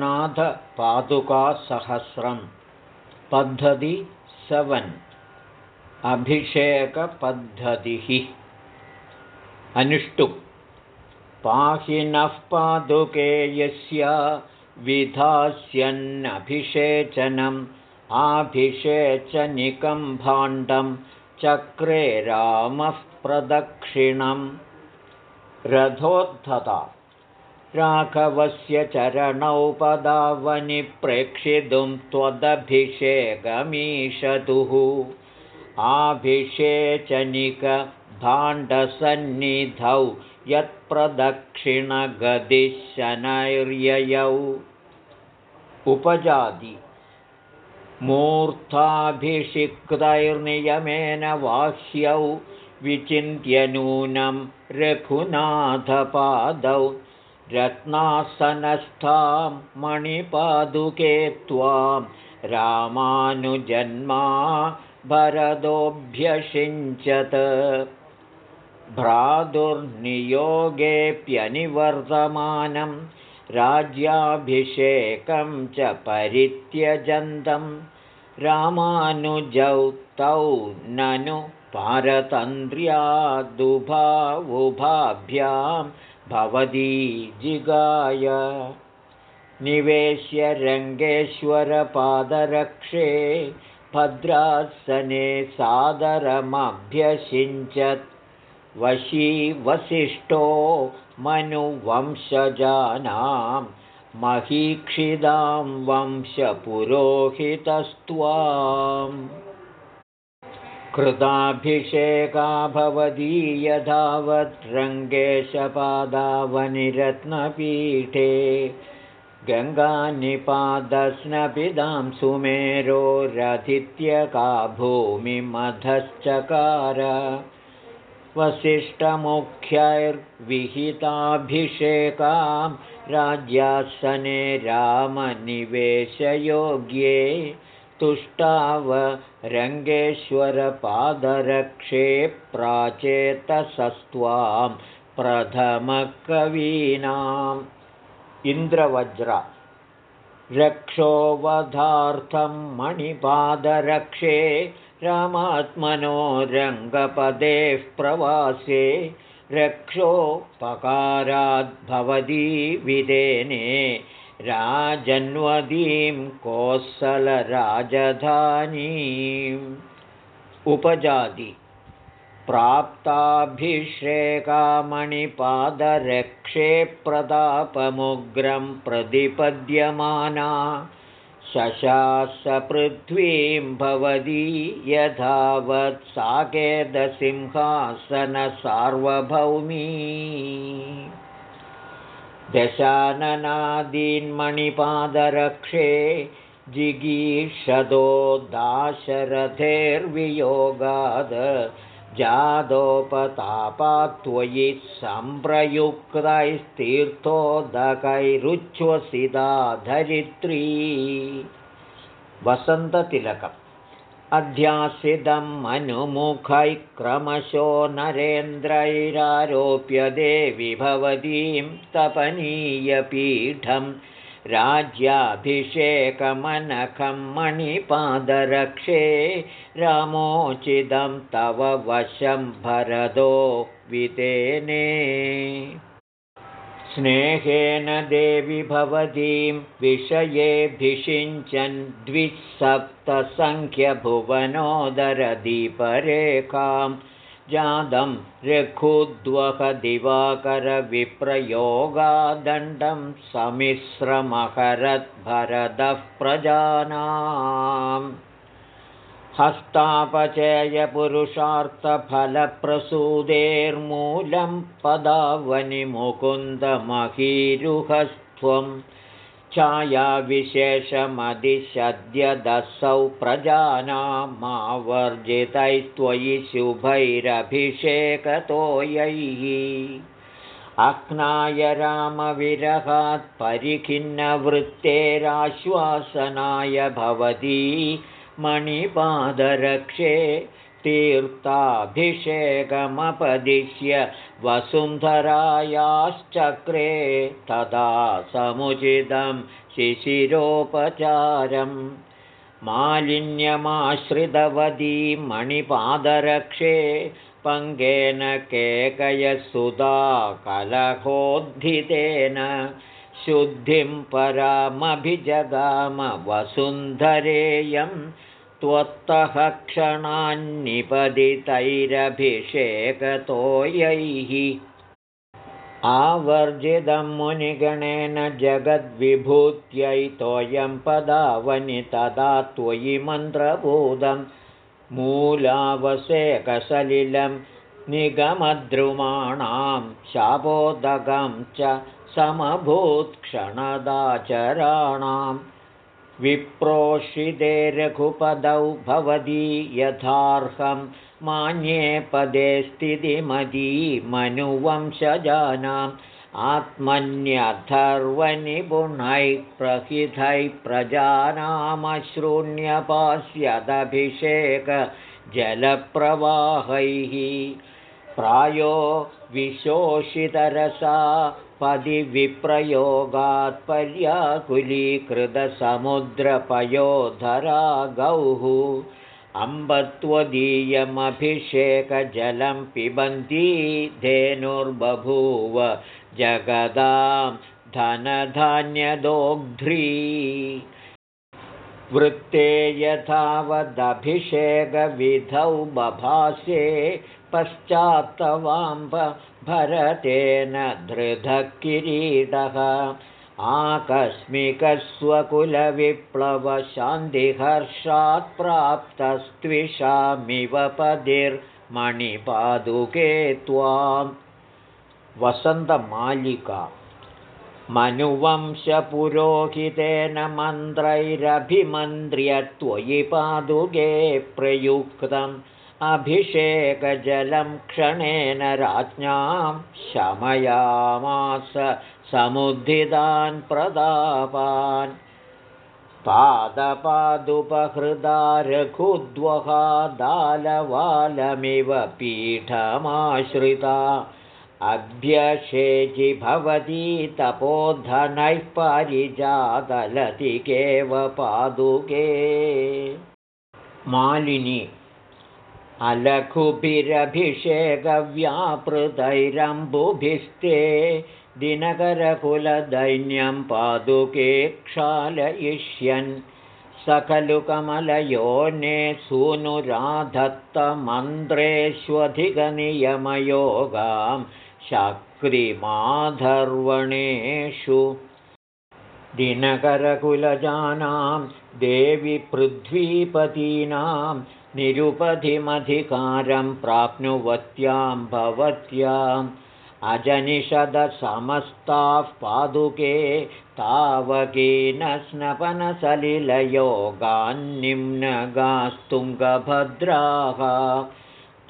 जगन्नाथपादुकासहस्रं पद्धति सवन्। अभिषेकपद्धतिः। अनुष्टु। पाहि नः पादुके यस्य विधास्यन्नभिषेचनम्। आभिषेचनिकं भाण्डं चक्रे रामः प्रदक्षिणम्। रथोद्धता राघवस्य चरणौ पदावनि प्रेक्षितुं त्वदभिषेकमीषतुः आभिषेचनिकभाण्डसन्निधौ यत्प्रदक्षिणगदिशनैर्ययौ। उपजाति। मूर्धाभिषिक्तैर्नियमेन वाह्यौ। विचिन्त्य नूनं रघुनाथपादौ रत्नासनस्थां मणिपादुके त्वां रामानुजन्मा भरदोऽभ्यषिञ्चत् भ्रातुर्नियोगेऽप्यनिवर्तमानं राज्याभिषेकं च परित्यजन्तम् रामानुजौ तौ ननु पारतन्त्र्यादुभावुभाभ्यां भवती जिगाय। निवेश्य रङ्गेश्वरपादरक्षे भद्रासने सादरमभ्यषिञ्चत्। वशी वसिष्ठो मनुवंशजानां महीक्षिदां वंशपुरोहितस्त्वाम् कृताभिषेका भवती यथावत् रङ्गेशपादावनिरत्नपीठे। गङ्गानिपादस्नपिदां सुमेरोरथित्यका भूमिमधश्चकार। वसिष्ठमुख्यैर्विहिताभिषेकां राज्यासने रामनिवेशयोग्ये तुष्टाव रङ्गेश्वरपादरक्षे प्राचेतसस्त्वां प्रथमकवीनाम् इन्द्रवज्र। रक्षोवधार्थं मणिपादरक्षे रामात्मनो रङ्गपदेः प्रवासे रक्षोपकाराद्भवती विदेने राजन्वदीं कोसलराजधानीम् उपजाति प्राप्ताभिषेकामणिपादरक्षे प्रतापमुग्रं प्रतिपद्यमाना शशासपृथ्वीं भवती यथावत्साकेदसिंहासनसार्वभौमी दशाननादीन्मणिपादरक्षे जिगीषदो दाशरथेर्वियोगाद जादोपतापात्त्वयि सम्प्रयुक्तैस्तीर्थोदकैरुच्छ्वसिता धरित्री वसन्ततिलकम् अध्यासितम् अनुमुखैः क्रमशो नरेन्द्रैरारोप्य देवि भवतीं तपनीयपीठम् राज्याभिषेकमनखं मणिपादरक्षे रामोचितं तव वशं भरदो वितेने स्नेहेन देवि भवतीं विषयेऽभिषिञ्चन् द्विसप्तसङ्ख्यभुवनोदरदीपरेखाम् जातं रघुद्वहदिवाकरविप्रयोगादण्डं समिश्रमकरद्भरदः प्रजानाम् हस्तापचयपुरुषार्थफलप्रसूदेर्मूलं पदावनिमुकुन्दमहीरुहस्त्वम् छायाविशेषमधिशद्यदसौ प्रजानामावर्जितैस्त्वयि शुभैरभिषेकतोयैः। अह्नाय रामविरहात् परिखिन्नवृत्तेराश्वासनाय भवती मणिपादरक्षे तीर्थाभिषेकमपदिश्य वसुन्धरायाश्चक्रे तदा समुचितं शिशिरोपचारम्। मालिन्यमाश्रितवती मणिपादरक्षे पङ्गेन केकयसुधा कलहोद्धितेन शुद्धिं परामभिजगाम वसुन्धरेयं त्वत्तः क्षणान्निपदितैरभिषेकतोयैः। आवर्जितं मुनिगणेन जगद्विभूत्यै तोयं पदावनि तदा त्वयि मन्त्रभूतं मूलावसेकसलिलं निगमद्रुमाणां शापोदकं च समभूत्क्षणदाचराणां विप्रोषिते रघुपदौ भवती यथार्हं मान्ये पदे स्थितिमती मनुवंशजानाम् आत्मन्यथर्वनिपुणैः प्रहितैः प्रजानामश्रूण्यपास्यदभिषेकजलप्रवाहैः प्रायो विशोषितरसा पदिविप्रयोगात् पर्याकुलीकृतसमुद्रपयोधरा गौः अम्बत्वदीयमभिषेकजलं पिबन्ती धेनुर्बभूव जगदां धनधान्यदोग्ध्री वृत्ते यथावदभिषेकविधौ बभासे पश्चात्तवाम्ब भरतेन धृतः किरीटः आकस्मिकस्वकुलविप्लवशान्तिहर्षात् प्राप्तस्त्विषामिव पदिर्मणिपादुके त्वां वसन्तमालिका मनुवंशपुरोहितेन मन्त्रैरभिमन्त्र्य त्वयि पादुके प्रयुक्तम्। अभिषेकजलं क्षणेन राज्ञां शमयामास समुद्धितान् प्रदापान्। पादपादुपहृदा रघुद्वहादालवालमिव पीठमाश्रिता अभ्यषेचि भवती तपोधनैः परिजातलतिकेव पादुके। मालिनी अलघुभिरभिषेकव्यापृतैरम्बुभिस्ते दिनकरकुलदैन्यं पादुके क्षालयिष्यन्। स खलु कमलयोने सूनुराधत्तमन्त्रेष्वधिकनियमयोगां शक्रिमाधर्वणेषु दिनकरकुलजानां देवि पृथ्वीपतीनां निरुपधिमधिकारं प्राप्नुवत्यां भवत्याम् अजनिषदसमस्ताः पादुके तावकीन स्नपनसलिलयोगान्निम्नगास्तुङ्गभद्राः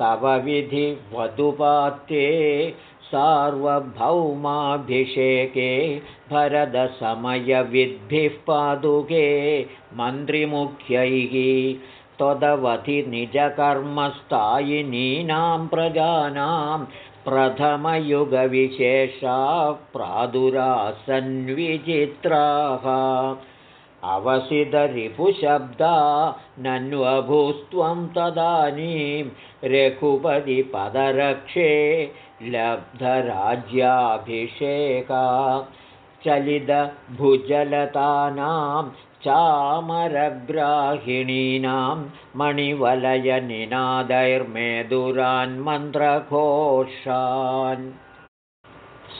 तव विधिवधुपात्ये सार्वभौमाभिषेके भरदसमयविद्भिः पादुके मन्त्रिमुख्यैः त्वदवधि निजकर्मस्थायिनीनां प्रजानां प्रथमयुगविशेषा प्रादुरासन्विचित्राः। अवसितरिपुशब्दा नन्वभूस्त्वं तदानीं रघुपतिपदरक्षे लब्धराज्याभिषेका चलितभुजलतानां चामरग्राहिणीनां मणिवलयनिनादैर्मेदुरान्मन्त्रघोषान्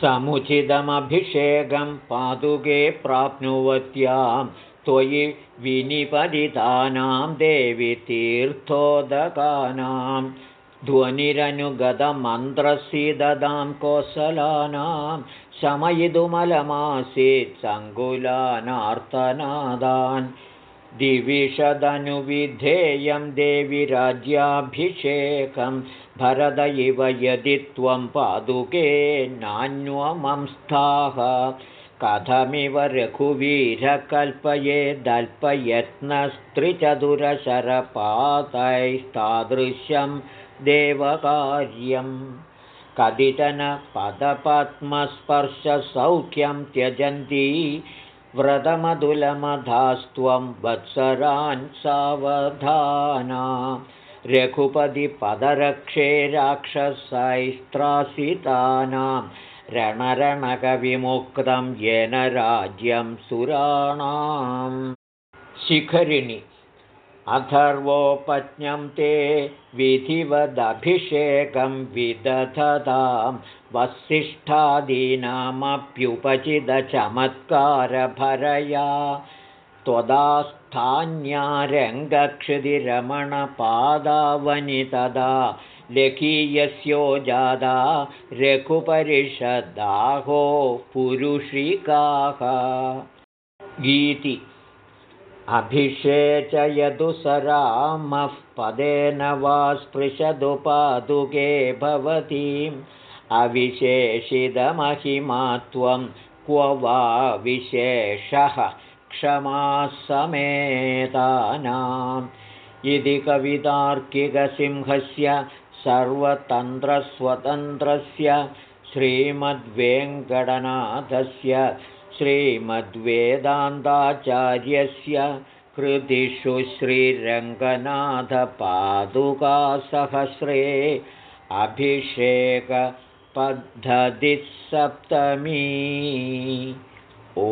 समुचितमभिषेकं पादुके प्राप्नुवत्यां त्वयि विनिपदितानां देवि तीर्थोदकानां ध्वनिरनुगतमन्त्रसीददां कोसलानां शमयितुमलमासीत् सङ्कुलानार्तनादान् दिविशदनुविधेयं देवि राज्याभिषेकं भरद इव यदि त्वं पादुके नान्वमंस्थाः। कथमिव रघुवीरकल्पये देवकार्यं। कतिचन पदपद्मस्पर्शसौख्यं त्यजन्ती व्रतमधुलमधास्त्वं वत्सरान् सावधाना। रघुपतिपदरक्षे राक्षसैस्त्रासितानां रणरणकविमुक्तं येन राज्यं सुराणां शिखरिणि अथर्वोपज्ञं ते विधिवदभिषेकं विदधतां वसिष्ठादीनामप्युपचितचमत्कारभरया त्वदास्थान्यारङ्गक्षुतिरमणपादावनि तदा लकीयस्यो जादा रघुपरिषदाहो पुरुषिकाः। गीति अभिषेचयतु स रामः पदेन वा स्पृशतु पादुके भवतीम् अविशेषितमहिमा त्वं क्व वा विशेषः क्षमासमेतानाम् इति कवितार्किकसिंहस्य सर्वतन्त्रस्वतन्त्रस्य श्रीमद्वेङ्कटनाथस्य श्रीमद्वेदान्ताचार्यस्य कृतिषु श्रीरङ्गनाथपादुकासहस्रे अभिषेकपद्धतिः सप्तमी ओ